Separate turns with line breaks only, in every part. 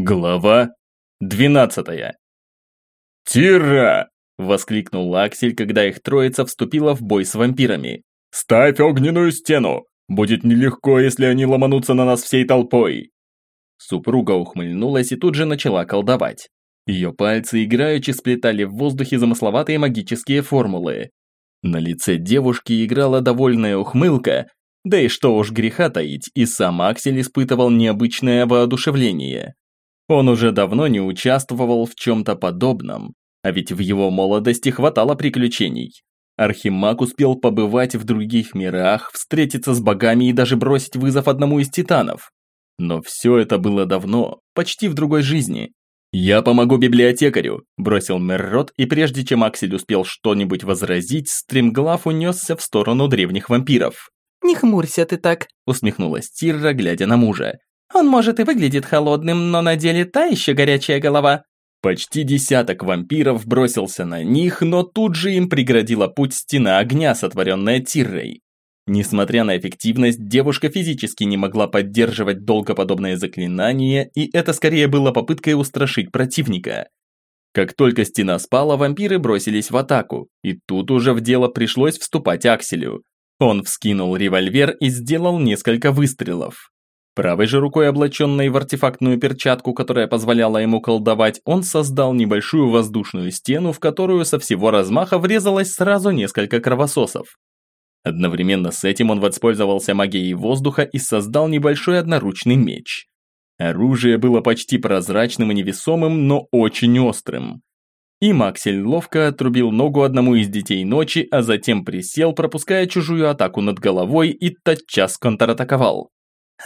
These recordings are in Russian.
Глава 12 «Тира!» – воскликнул Аксель, когда их троица вступила в бой с вампирами. «Ставь огненную стену! Будет нелегко, если они ломанутся на нас всей толпой!» Супруга ухмыльнулась и тут же начала колдовать. Ее пальцы играючи сплетали в воздухе замысловатые магические формулы. На лице девушки играла довольная ухмылка, да и что уж греха таить, и сам Аксель испытывал необычное воодушевление. Он уже давно не участвовал в чем-то подобном, а ведь в его молодости хватало приключений. Архимаг успел побывать в других мирах, встретиться с богами и даже бросить вызов одному из титанов. Но все это было давно, почти в другой жизни. «Я помогу библиотекарю», – бросил Меррот, и прежде чем Аксель успел что-нибудь возразить, стремглав унесся в сторону древних вампиров.
«Не хмурься ты так», –
усмехнулась Тирра, глядя на мужа.
Он, может, и выглядит холодным, но на деле та еще горячая голова».
Почти десяток вампиров бросился на них, но тут же им преградила путь стена огня, сотворенная Тиррой. Несмотря на эффективность, девушка физически не могла поддерживать долго подобное заклинание, и это скорее было попыткой устрашить противника. Как только стена спала, вампиры бросились в атаку, и тут уже в дело пришлось вступать Акселю. Он вскинул револьвер и сделал несколько выстрелов. Правой же рукой, облаченной в артефактную перчатку, которая позволяла ему колдовать, он создал небольшую воздушную стену, в которую со всего размаха врезалось сразу несколько кровососов. Одновременно с этим он воспользовался магией воздуха и создал небольшой одноручный меч. Оружие было почти прозрачным и невесомым, но очень острым. И Максель ловко отрубил ногу одному из детей ночи, а затем присел, пропуская чужую атаку над головой и тотчас контратаковал.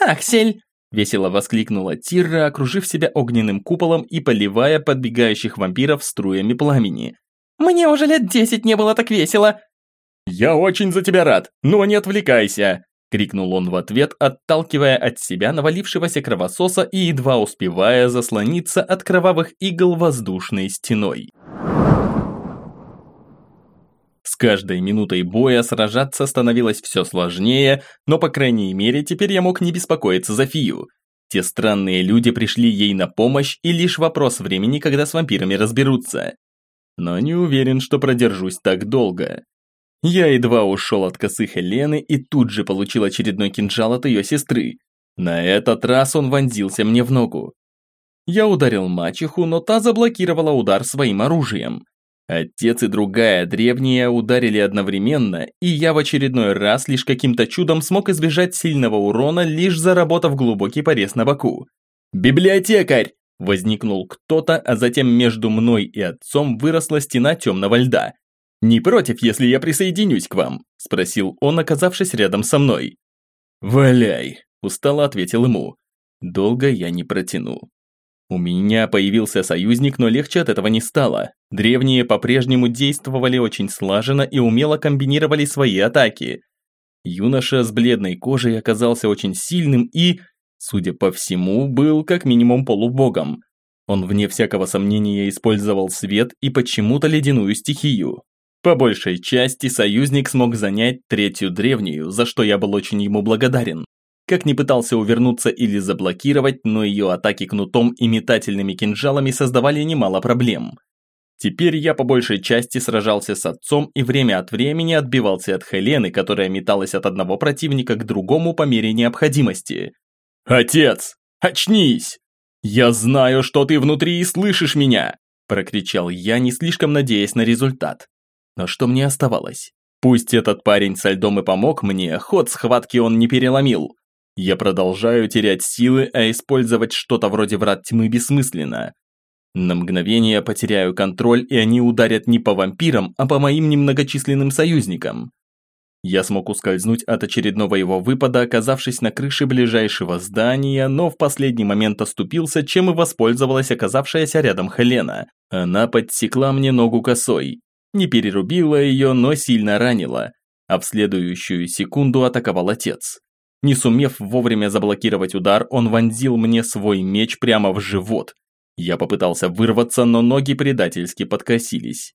«Аксель!»
– весело воскликнула Тирра, окружив себя огненным куполом и поливая подбегающих вампиров струями пламени.
«Мне уже лет десять не было так весело!»
«Я очень за тебя рад, но не отвлекайся!» – крикнул он в ответ, отталкивая от себя навалившегося кровососа и едва успевая заслониться от кровавых игл воздушной стеной. Каждой минутой боя сражаться становилось все сложнее, но по крайней мере теперь я мог не беспокоиться за Фию. Те странные люди пришли ей на помощь и лишь вопрос времени, когда с вампирами разберутся. Но не уверен, что продержусь так долго. Я едва ушел от косы Хелены и тут же получил очередной кинжал от ее сестры. На этот раз он вонзился мне в ногу. Я ударил мачеху, но та заблокировала удар своим оружием. Отец и другая древняя ударили одновременно, и я в очередной раз лишь каким-то чудом смог избежать сильного урона, лишь заработав глубокий порез на боку. «Библиотекарь!» – возникнул кто-то, а затем между мной и отцом выросла стена темного льда. «Не против, если я присоединюсь к вам?» – спросил он, оказавшись рядом со мной. «Валяй!» – устало ответил ему. Долго я не протянул. У меня появился союзник, но легче от этого не стало. Древние по-прежнему действовали очень слаженно и умело комбинировали свои атаки. Юноша с бледной кожей оказался очень сильным и, судя по всему, был как минимум полубогом. Он вне всякого сомнения использовал свет и почему-то ледяную стихию. По большей части союзник смог занять третью древнюю, за что я был очень ему благодарен. Как ни пытался увернуться или заблокировать, но ее атаки кнутом и метательными кинжалами создавали немало проблем. Теперь я по большей части сражался с отцом и время от времени отбивался от Хелены, которая металась от одного противника к другому по мере необходимости. «Отец, очнись! Я знаю, что ты внутри и слышишь меня!» прокричал я, не слишком надеясь на результат. Но что мне оставалось? Пусть этот парень со льдом и помог мне, ход схватки он не переломил. Я продолжаю терять силы, а использовать что-то вроде врат тьмы бессмысленно. На мгновение потеряю контроль, и они ударят не по вампирам, а по моим немногочисленным союзникам. Я смог ускользнуть от очередного его выпада, оказавшись на крыше ближайшего здания, но в последний момент оступился, чем и воспользовалась оказавшаяся рядом Хелена. Она подсекла мне ногу косой. Не перерубила ее, но сильно ранила. А в следующую секунду атаковал отец. Не сумев вовремя заблокировать удар, он вонзил мне свой меч прямо в живот. Я попытался вырваться, но ноги предательски подкосились.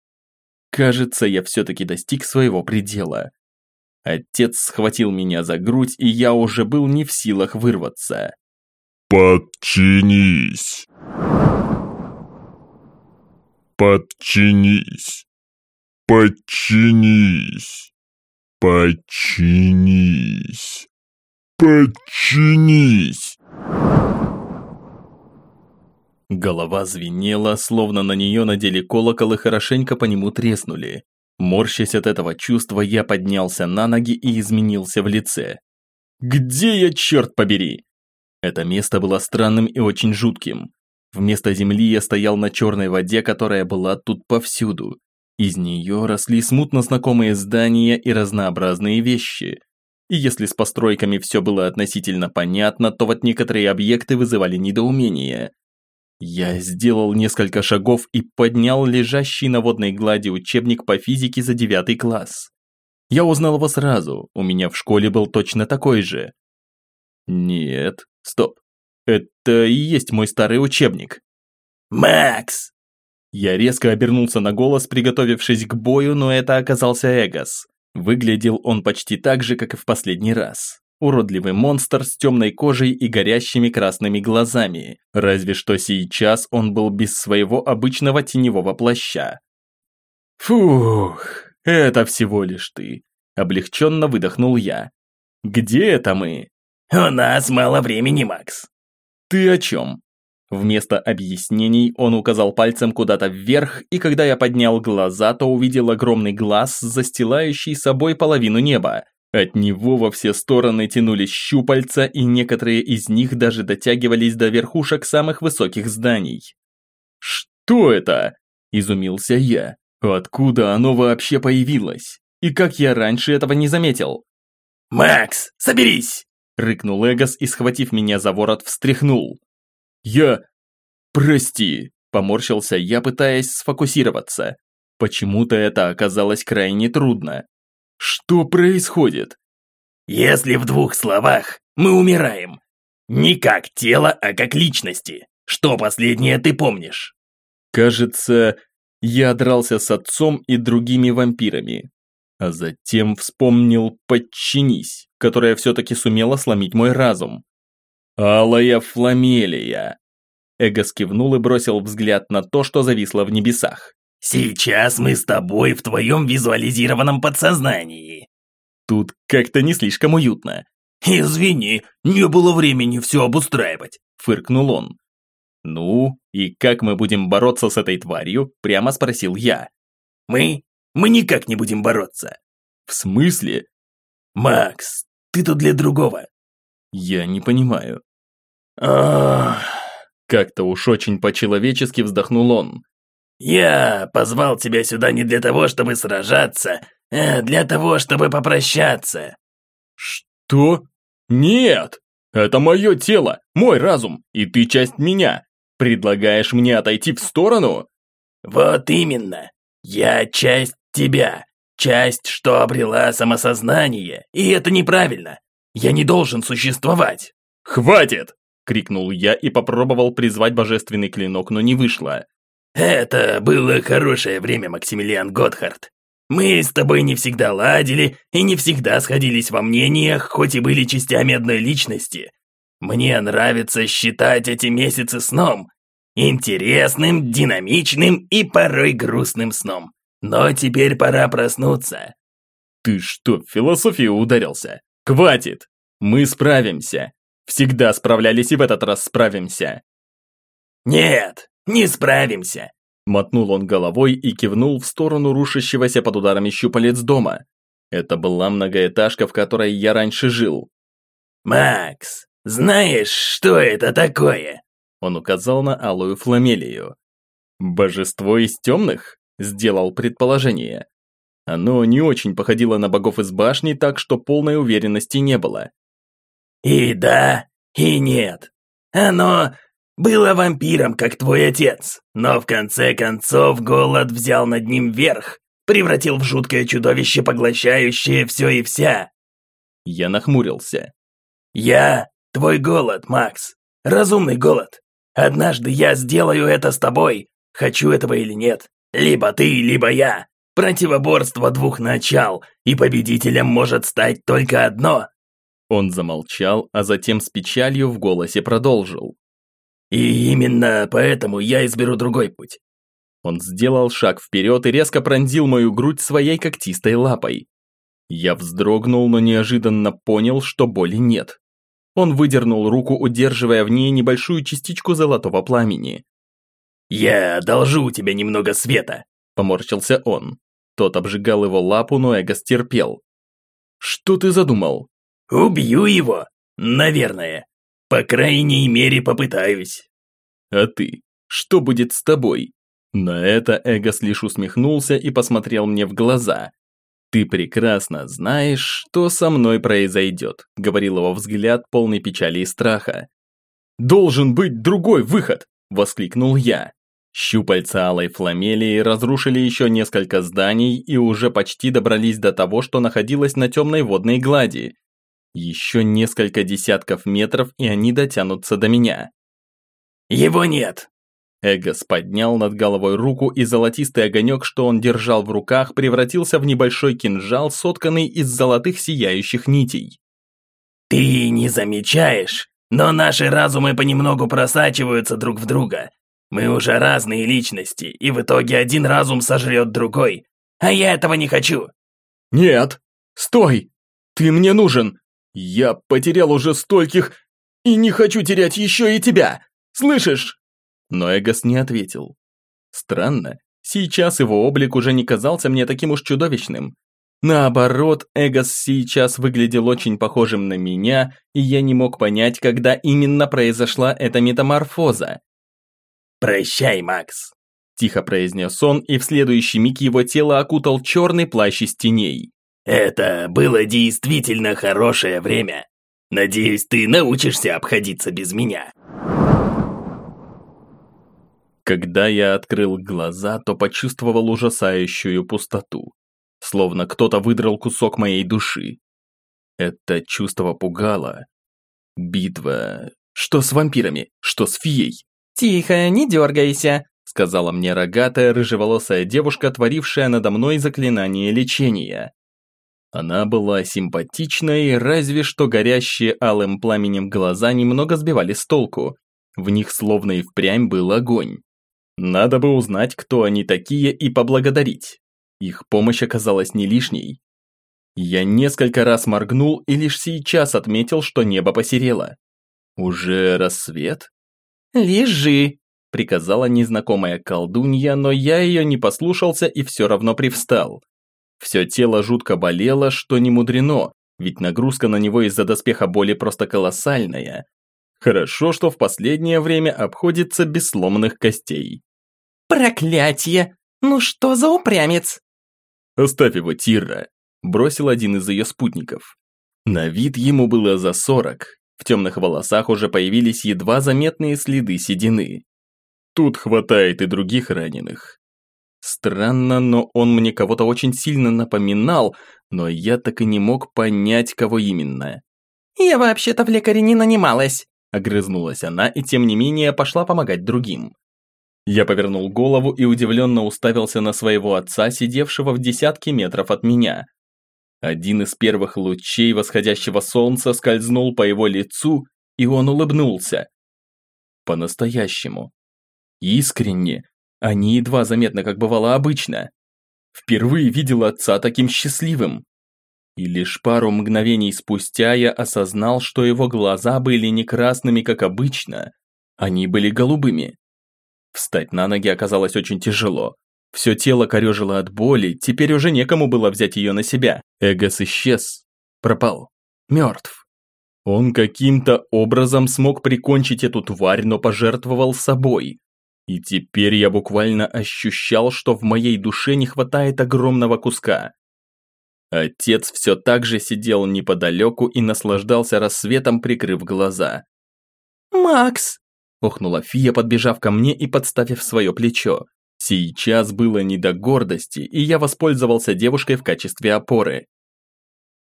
Кажется, я все-таки достиг своего предела. Отец схватил меня за грудь, и я уже был не в силах вырваться.
«Подчинись!» Подчинись. Подчинись. Подчинись. Подчинись.
Голова звенела, словно на нее надели колокол и хорошенько по нему треснули. Морщась от этого чувства, я поднялся на ноги и изменился в лице. «Где я, черт побери?» Это место было странным и очень жутким. Вместо земли я стоял на черной воде, которая была тут повсюду. Из нее росли смутно знакомые здания и разнообразные вещи. И если с постройками все было относительно понятно, то вот некоторые объекты вызывали недоумение. Я сделал несколько шагов и поднял лежащий на водной глади учебник по физике за девятый класс. Я узнал его сразу, у меня в школе был точно такой же. Нет, стоп. Это и есть мой старый учебник.
«Макс!»
Я резко обернулся на голос, приготовившись к бою, но это оказался Эгос. Выглядел он почти так же, как и в последний раз. Уродливый монстр с темной кожей и горящими красными глазами, разве что сейчас он был без своего обычного теневого плаща. «Фух, это всего лишь ты», – облегченно выдохнул я. «Где это мы?»
«У нас мало времени, Макс.
«Ты о чем?» Вместо объяснений он указал пальцем куда-то вверх, и когда я поднял глаза, то увидел огромный глаз, застилающий собой половину неба. От него во все стороны тянулись щупальца, и некоторые из них даже дотягивались до верхушек самых высоких зданий. «Что это?» – изумился я. «Откуда оно вообще появилось? И как я раньше этого не заметил?»
«Макс, соберись!»
Рыкнул Эгос и, схватив меня за ворот, встряхнул. «Я... прости», – поморщился я, пытаясь сфокусироваться. Почему-то это оказалось крайне трудно. Что происходит?
Если в двух словах, мы умираем. Не как тело, а как личности. Что последнее ты помнишь?
Кажется, я дрался с отцом и другими вампирами. А затем вспомнил «подчинись», которая все-таки сумела сломить мой разум. «Алая фламелия!» Эго скивнул и бросил взгляд на то, что зависло в небесах.
«Сейчас мы с тобой в твоем визуализированном подсознании».
Тут как-то не слишком уютно.
«Извини, не было времени все обустраивать», –
фыркнул он. «Ну, и как мы будем бороться с этой тварью?» – прямо спросил я.
«Мы? Мы никак не будем бороться».
«В смысле?»
«Макс, ты тут для другого».
«Я не понимаю».
«Ах...»
Как-то уж очень по-человечески вздохнул он.
«Я позвал тебя сюда не для того, чтобы сражаться, а для того, чтобы попрощаться».
«Что? Нет! Это мое тело, мой разум, и ты часть меня. Предлагаешь мне отойти в сторону?»
«Вот именно. Я часть тебя. Часть, что обрела самосознание, и это неправильно. Я не должен существовать».
«Хватит!» – крикнул я и попробовал призвать божественный клинок, но не вышло.
«Это было хорошее время, Максимилиан Готхард. Мы с тобой не всегда ладили и не всегда сходились во мнениях, хоть и были частями одной личности. Мне нравится считать эти месяцы сном. Интересным, динамичным и порой грустным сном. Но теперь пора проснуться».
«Ты что, в философию ударился? Хватит! Мы справимся. Всегда справлялись и в этот раз справимся».
«Нет, не справимся!»
Мотнул он головой и кивнул в сторону рушащегося под ударами щупалец дома. Это была многоэтажка, в которой я раньше жил.
«Макс, знаешь, что это такое?»
Он указал на алую фламелию. «Божество из темных?» Сделал предположение. Оно не очень походило на богов из башни, так что полной уверенности не было.
«И да, и нет. Оно было вампиром, как твой отец, но в конце концов голод взял над ним верх, превратил в жуткое чудовище, поглощающее все и вся.
Я нахмурился.
Я твой голод, Макс. Разумный голод. Однажды я сделаю это с тобой, хочу этого или нет. Либо ты, либо я. Противоборство двух начал, и победителем может стать только одно.
Он замолчал, а затем с печалью в голосе продолжил.
И именно поэтому я изберу другой путь.
Он сделал шаг вперед и резко пронзил мою грудь своей когтистой лапой. Я вздрогнул, но неожиданно понял, что боли нет. Он выдернул руку, удерживая в ней небольшую частичку золотого пламени.
«Я одолжу тебя немного света», –
поморщился он. Тот обжигал его лапу, но Эгос терпел. «Что ты задумал?»
«Убью его, наверное. По крайней мере попытаюсь».
«А ты? Что будет с тобой?» На это Эгос лишь усмехнулся и посмотрел мне в глаза. «Ты прекрасно знаешь, что со мной произойдет», – говорил его взгляд, полный печали и страха. «Должен быть другой выход!» – воскликнул я. Щупальца алой фламелии разрушили еще несколько зданий и уже почти добрались до того, что находилось на темной водной глади. Еще несколько десятков метров, и они дотянутся до меня.
«Его нет!»
Эгос поднял над головой руку, и золотистый огонек, что он держал в руках, превратился в небольшой кинжал, сотканный из золотых сияющих нитей.
«Ты не замечаешь, но наши разумы понемногу просачиваются друг в друга. Мы уже разные личности, и в итоге один разум сожрет другой. А я этого не хочу!»
«Нет! Стой! Ты мне нужен! Я потерял уже стольких и не хочу терять еще и тебя! Слышишь?» Но Эгос не ответил. Странно, сейчас его облик уже не казался мне таким уж чудовищным. Наоборот, Эгос сейчас выглядел очень похожим на меня, и я не мог понять, когда именно произошла эта метаморфоза.
«Прощай, Макс», –
тихо произнес он, и в следующий миг его тело окутал черный плащ из теней.
«Это было действительно хорошее время. Надеюсь, ты научишься обходиться без меня».
Когда я открыл глаза, то почувствовал ужасающую пустоту. Словно кто-то выдрал кусок моей души. Это чувство пугало. Битва... Что с вампирами? Что с фией?
«Тихо, не дергайся»,
сказала мне рогатая рыжеволосая девушка, творившая надо мной заклинание лечения. Она была симпатичной, разве что горящие алым пламенем глаза немного сбивали с толку. В них словно и впрямь был огонь. Надо бы узнать, кто они такие, и поблагодарить. Их помощь оказалась не лишней. Я несколько раз моргнул и лишь сейчас отметил, что небо посерело. Уже рассвет?
«Лежи», –
приказала незнакомая колдунья, но я ее не послушался и все равно привстал. Все тело жутко болело, что не мудрено, ведь нагрузка на него из-за доспеха боли просто колоссальная. Хорошо, что в последнее время обходится без сломанных костей.
«Проклятье! Ну что за упрямец?»
«Оставь его, Тирра», – бросил один из ее спутников. На вид ему было за сорок. В темных волосах уже появились едва заметные следы седины. Тут хватает и других раненых. Странно, но он мне кого-то очень сильно напоминал, но я так и не мог понять, кого именно.
«Я вообще-то в лекаре не нанималась», –
огрызнулась она и тем не менее пошла помогать другим. Я повернул голову и удивленно уставился на своего отца, сидевшего в десятке метров от меня. Один из первых лучей восходящего солнца скользнул по его лицу, и он улыбнулся. По-настоящему. Искренне, не едва заметно, как бывало обычно. Впервые видел отца таким счастливым. И лишь пару мгновений спустя я осознал, что его глаза были не красными, как обычно, они были голубыми. Встать на ноги оказалось очень тяжело. Все тело корежило от боли, теперь уже некому было взять ее на себя. Эгос исчез, пропал, мертв. Он каким-то образом смог прикончить эту тварь, но пожертвовал собой. И теперь я буквально ощущал, что в моей душе не хватает огромного куска. Отец все так же сидел неподалеку и наслаждался рассветом, прикрыв глаза.
«Макс!»
Охнула фия, подбежав ко мне и подставив свое плечо. Сейчас было не до гордости, и я воспользовался девушкой в качестве опоры.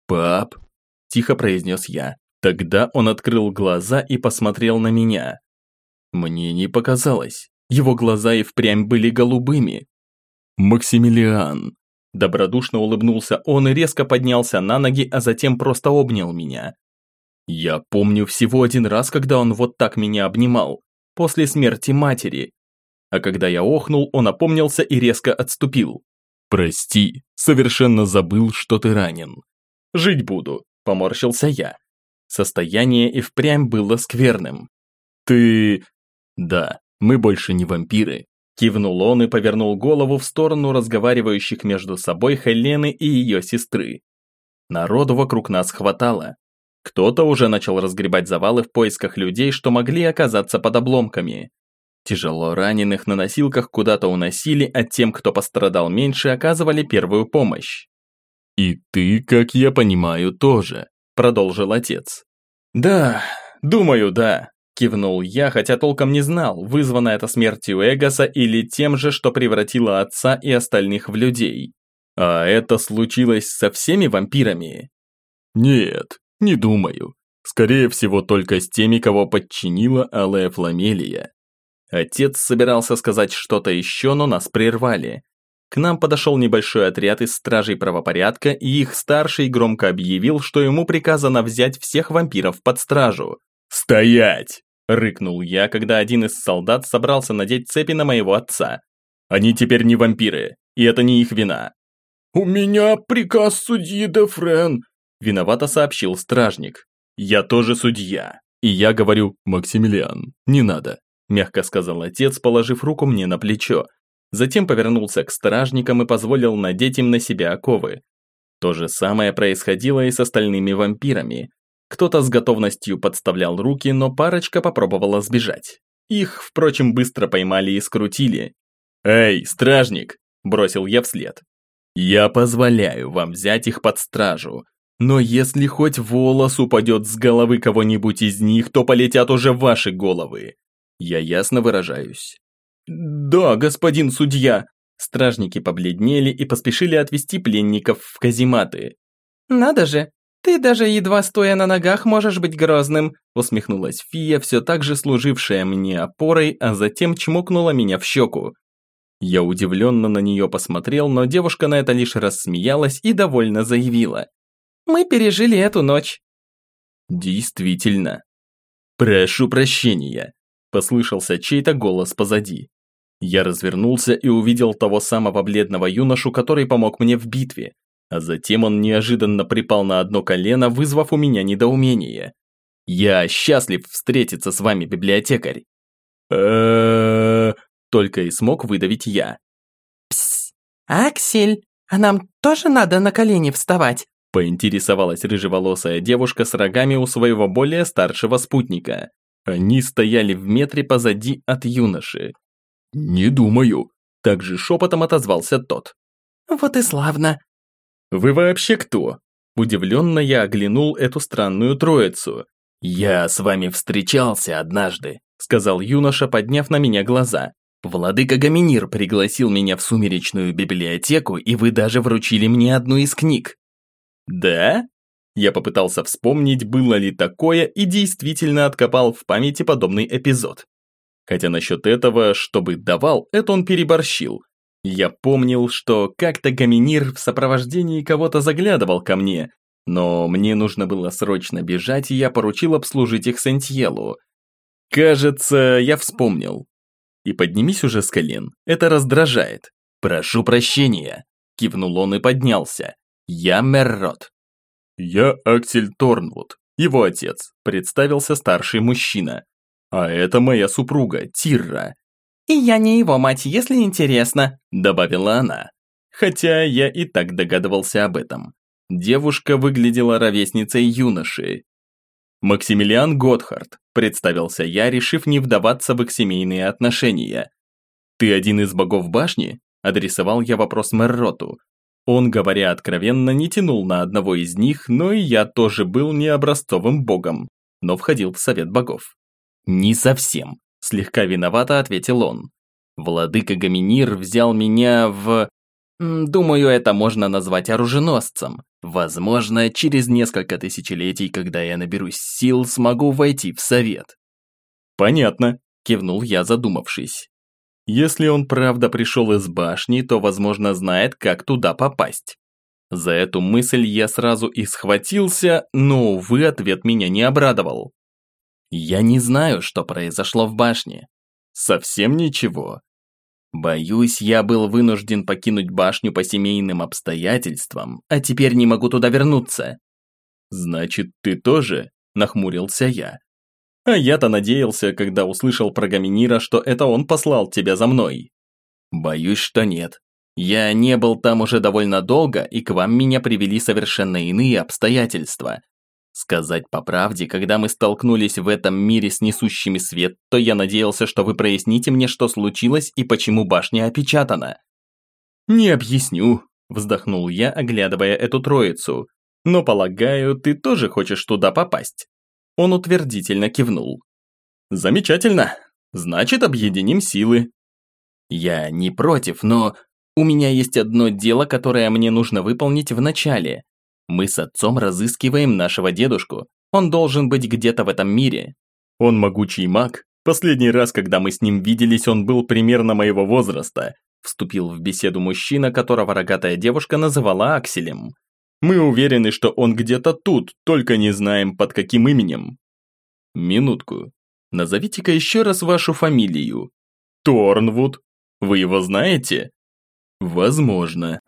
«Пап», – тихо произнес я. Тогда он открыл глаза и посмотрел на меня. Мне не показалось. Его глаза и впрямь были голубыми. «Максимилиан», – добродушно улыбнулся он и резко поднялся на ноги, а затем просто обнял меня. Я помню всего один раз, когда он вот так меня обнимал. после смерти матери. А когда я охнул, он опомнился и резко отступил. «Прости, совершенно забыл, что ты ранен». «Жить буду», – поморщился я. Состояние и впрямь было скверным. «Ты...» «Да, мы больше не вампиры», – кивнул он и повернул голову в сторону разговаривающих между собой Хелены и ее сестры. Народу вокруг нас хватало. Кто-то уже начал разгребать завалы в поисках людей, что могли оказаться под обломками. Тяжело раненых на носилках куда-то уносили, а тем, кто пострадал меньше, оказывали первую помощь. «И ты, как я понимаю, тоже», – продолжил отец. «Да, думаю, да», – кивнул я, хотя толком не знал, вызвано это смертью Эгоса или тем же, что превратило отца и остальных в людей. А это случилось со всеми вампирами? Нет, не думаю. Скорее всего, только с теми, кого подчинила Алая Фламелия. Отец собирался сказать что-то еще, но нас прервали. К нам подошел небольшой отряд из стражей правопорядка, и их старший громко объявил, что ему приказано взять всех вампиров под стражу. «Стоять!» – рыкнул я, когда один из солдат собрался надеть цепи на моего отца. «Они теперь не вампиры, и это не их вина».
«У меня приказ судьи Дефрен», –
виновато сообщил стражник. «Я тоже судья». И я говорю, «Максимилиан, не надо», – мягко сказал отец, положив руку мне на плечо. Затем повернулся к стражникам и позволил надеть им на себя оковы. То же самое происходило и с остальными вампирами. Кто-то с готовностью подставлял руки, но парочка попробовала сбежать. Их, впрочем, быстро поймали и скрутили. «Эй, стражник!» – бросил я вслед. «Я позволяю вам взять их под стражу, но если хоть волос упадет с головы кого-нибудь из них, то полетят уже ваши головы. Я ясно выражаюсь. «Да, господин судья!» Стражники побледнели и поспешили отвести пленников в казематы.
«Надо же, ты даже едва стоя на ногах можешь быть грозным»,
усмехнулась фия, все так же служившая мне опорой, а затем чмокнула меня в щеку. Я удивленно на нее посмотрел, но девушка на это лишь рассмеялась и довольно заявила.
«Мы пережили эту ночь».
«Действительно». «Прошу прощения», – послышался чей-то голос позади. Я развернулся и увидел того самого бледного юношу, который помог мне в битве, а затем он неожиданно припал на одно колено, вызвав у меня недоумение. «Я счастлив встретиться с вами, библиотекарь!» только и смог выдавить я.
«Псс! Аксель, а нам тоже надо на колени вставать?»
поинтересовалась рыжеволосая девушка с рогами у своего более старшего спутника. Они стояли в метре позади от юноши. «Не думаю», – также шепотом отозвался тот.
«Вот и славно».
«Вы вообще кто?» Удивленно я оглянул эту странную троицу. «Я с вами встречался однажды», – сказал юноша, подняв на меня глаза. «Владыка Гаминир пригласил меня в сумеречную библиотеку, и вы даже вручили мне одну из книг». «Да?» Я попытался вспомнить, было ли такое, и действительно откопал в памяти подобный эпизод. Хотя насчет этого, чтобы давал, это он переборщил. Я помнил, что как-то Гаминир в сопровождении кого-то заглядывал ко мне, но мне нужно было срочно бежать, и я поручил обслужить их Сентьелу. Кажется, я вспомнил. И поднимись уже с колен, это раздражает. Прошу прощения. Кивнул он и поднялся. Я Меррот. Я Аксель Торнвуд, его отец, представился старший мужчина. А это моя супруга, Тирра.
И я не его мать, если интересно,
добавила она. Хотя я и так догадывался об этом. Девушка выглядела ровесницей юноши. Максимилиан Готхард, представился я, решив не вдаваться в их семейные отношения. «Ты один из богов башни?» – адресовал я вопрос Мерроту. Он, говоря откровенно, не тянул на одного из них, но и я тоже был не образцовым богом, но входил в совет богов. «Не совсем», – слегка виновато ответил он. «Владыка Гаминир взял меня в... Думаю, это можно назвать оруженосцем. Возможно, через несколько тысячелетий, когда я наберусь сил, смогу войти в совет». «Понятно», – кивнул я, задумавшись. «Если он правда пришел из башни, то, возможно, знает, как туда попасть». За эту мысль я сразу и схватился, но, увы, ответ меня не обрадовал. Я не знаю, что произошло в башне. Совсем ничего. Боюсь, я был вынужден покинуть башню по семейным обстоятельствам, а теперь не могу туда вернуться. Значит, ты тоже? Нахмурился я. А я-то надеялся, когда услышал про Гаминира, что это он послал тебя за мной. Боюсь, что нет. Я не был там уже довольно долго, и к вам меня привели совершенно иные обстоятельства. Сказать по правде, когда мы столкнулись в этом мире с несущими свет, то я надеялся, что вы проясните мне, что случилось и почему башня опечатана. Не объясню, вздохнул я, оглядывая эту троицу. Но полагаю, ты тоже хочешь туда попасть. Он утвердительно кивнул. Замечательно. Значит, объединим силы. Я не против, но у меня есть одно дело, которое мне нужно выполнить в начале. Мы с отцом разыскиваем нашего дедушку. Он должен быть где-то в этом мире. Он могучий маг. Последний раз, когда мы с ним виделись, он был примерно моего возраста. Вступил в беседу мужчина, которого рогатая девушка называла Акселем. Мы уверены, что он где-то тут, только не знаем под каким именем. Минутку. Назовите-ка еще раз вашу фамилию. Торнвуд. Вы его знаете? Возможно.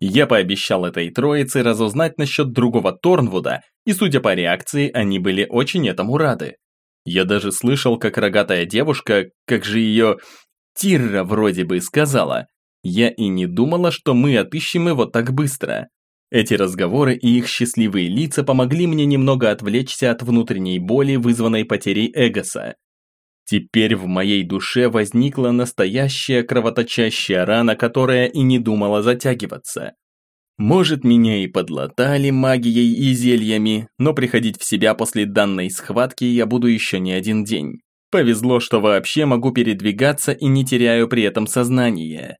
Я пообещал этой троице разузнать насчет другого Торнвуда, и судя по реакции, они были очень этому рады. Я даже слышал, как рогатая девушка, как же ее... Тирра вроде бы сказала. Я и не думала, что мы отыщем его так быстро. Эти разговоры и их счастливые лица помогли мне немного отвлечься от внутренней боли, вызванной потерей Эгоса. Теперь в моей душе возникла настоящая кровоточащая рана, которая и не думала затягиваться. Может, меня и подлатали магией и зельями, но приходить в себя после данной схватки я буду еще не один день. Повезло, что вообще могу передвигаться и не теряю при этом сознание.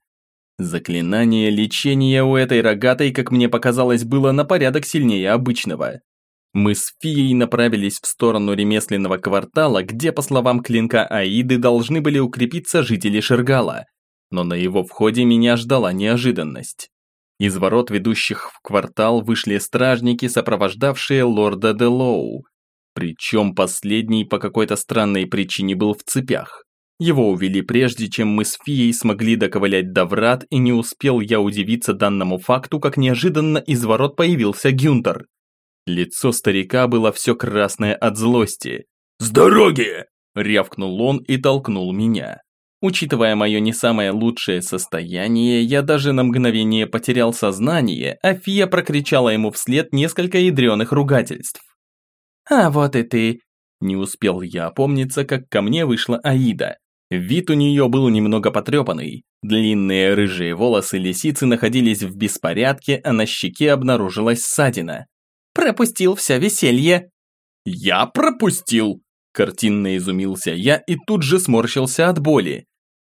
Заклинание лечения у этой рогатой, как мне показалось, было на порядок сильнее обычного. Мы с Фией направились в сторону ремесленного квартала, где, по словам клинка Аиды, должны были укрепиться жители Шергала. Но на его входе меня ждала неожиданность. Из ворот, ведущих в квартал, вышли стражники, сопровождавшие лорда Делоу. Причем последний по какой-то странной причине был в цепях. Его увели прежде, чем мы с Фией смогли доковылять до врат, и не успел я удивиться данному факту, как неожиданно из ворот появился Гюнтер. Лицо старика было все красное от злости.
«С дороги!»
– рявкнул он и толкнул меня. Учитывая мое не самое лучшее состояние, я даже на мгновение потерял сознание, а Фия прокричала ему вслед несколько ядреных ругательств.
«А вот и ты!»
Не успел я опомниться, как ко мне вышла Аида. Вид у нее был немного потрепанный. Длинные рыжие волосы лисицы находились в беспорядке, а на щеке обнаружилась ссадина.
Пропустил все веселье.
Я пропустил? Картинно изумился я и тут же сморщился от боли.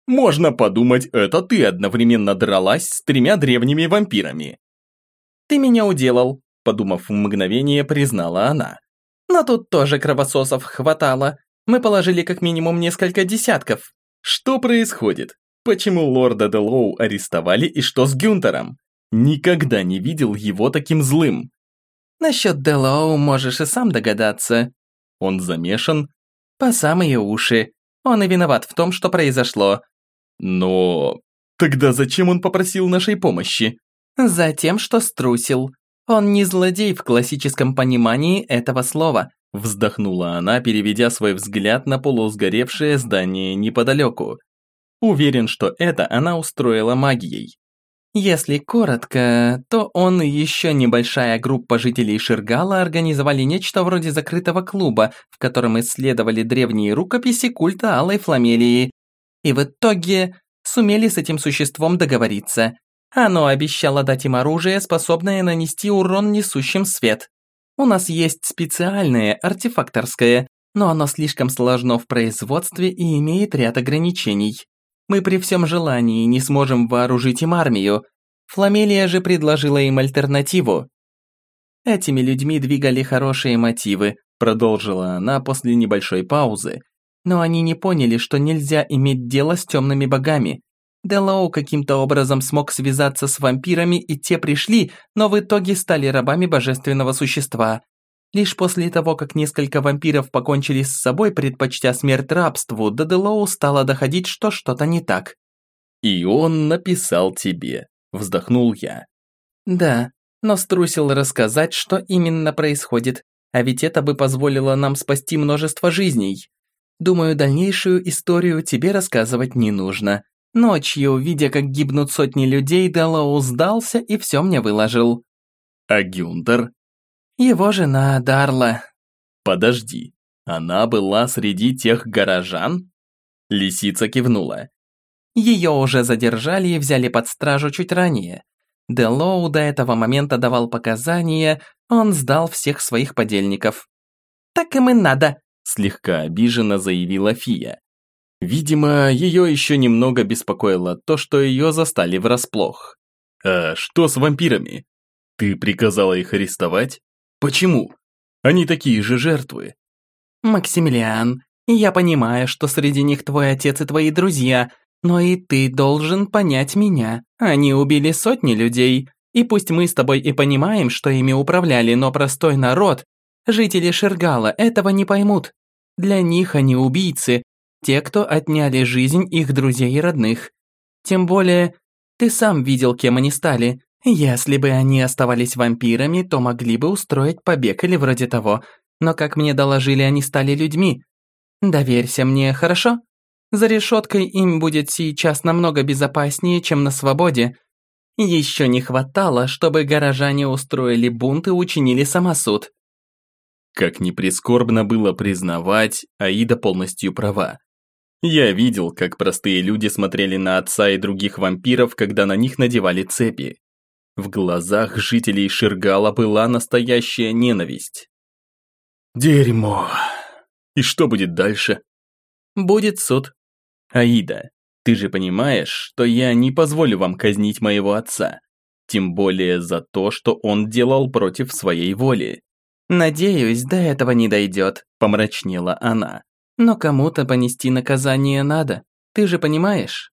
Можно подумать, это ты одновременно дралась с тремя древними вампирами.
Ты меня уделал,
подумав в мгновение, признала она.
Но тут тоже кровососов хватало. Мы положили как минимум несколько десятков.
Что происходит? Почему лорда Делоу арестовали и что с Гюнтером? Никогда не видел его таким злым.
Насчет Делоу можешь и сам догадаться.
Он замешан?
По самые уши. Он и виноват в том, что произошло.
Но... Тогда зачем он попросил нашей помощи?
Затем, что струсил. Он не злодей в классическом понимании этого слова.
Вздохнула она, переведя свой взгляд на полусгоревшее здание неподалеку. Уверен, что это она устроила магией.
Если коротко, то он и еще небольшая группа жителей Ширгала организовали нечто вроде закрытого клуба, в котором исследовали древние рукописи культа Алой Фламелии. И в итоге сумели с этим существом договориться. Оно обещало дать им оружие, способное нанести урон несущим свет. У нас есть специальное, артефакторское, но оно слишком сложно в производстве и имеет ряд ограничений. Мы при всем желании не сможем вооружить им армию. Фламелия же предложила им альтернативу. Этими людьми двигали хорошие мотивы, продолжила она после небольшой паузы. Но они не поняли, что нельзя иметь дело с темными богами. Делоу каким-то образом смог связаться с вампирами, и те пришли, но в итоге стали рабами божественного существа. Лишь после того, как несколько вампиров покончили с собой, предпочтя смерть рабству, до Делоу стало доходить, что что-то не так.
«И он написал тебе», – вздохнул я.
«Да, но струсил рассказать, что именно происходит, а ведь это бы позволило нам спасти множество жизней. Думаю, дальнейшую историю тебе рассказывать не нужно. Ночью, видя, как гибнут сотни людей, Делоу сдался и все мне выложил».
«А Гюнтер?»
«Его жена Дарла».
«Подожди, она была среди тех горожан?» Лисица кивнула.
Ее уже задержали и взяли под стражу чуть ранее. Делоу до этого момента давал показания, он сдал всех своих подельников. «Так им и надо», –
слегка обиженно заявила Фия. Видимо, ее еще немного беспокоило то, что ее застали врасплох. «А что с вампирами? Ты приказала их арестовать? Почему? Они такие же жертвы».
«Максимилиан, я понимаю, что среди них твой отец и твои друзья, но и ты должен понять меня. Они убили сотни людей, и пусть мы с тобой и понимаем, что ими управляли, но простой народ, жители Шергала этого не поймут. Для них они убийцы, те, кто отняли жизнь их друзей и родных. Тем более, ты сам видел, кем они стали. Если бы они оставались вампирами, то могли бы устроить побег или вроде того. Но, как мне доложили, они стали людьми. Доверься мне, хорошо? За решеткой им будет сейчас намного безопаснее, чем на свободе. Еще не хватало, чтобы горожане устроили бунт и учинили самосуд.
Как ни прискорбно было признавать, Аида полностью права. Я видел, как простые люди смотрели на отца и других вампиров, когда на них надевали цепи. В глазах жителей Ширгала была настоящая ненависть. Дерьмо. И что будет дальше?
Будет суд.
Аида, ты же понимаешь, что я не позволю вам казнить моего отца. Тем более за то, что он делал против своей воли.
«Надеюсь, до этого не дойдет», – помрачнела она. «Но кому-то понести наказание надо, ты же понимаешь?»